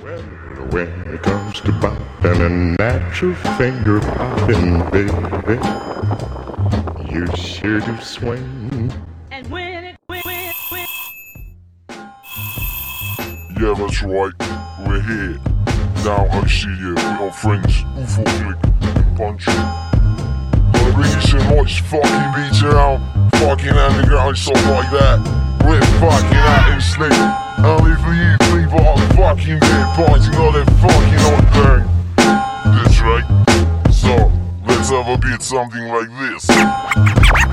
Well, when it comes to popping a natural finger popping, baby, you sure do swing. And when it, when, when, when. Yeah, that's right. We're here. Now I see you with our friends UFO Click and Bunch. Gonna bring you some nice fucking beats around, fucking underground stuff like that. We're fucking out in sleep. Only for you people fucking bit biting all that fucking hot bang. That's right. So, let's have a bit something like this.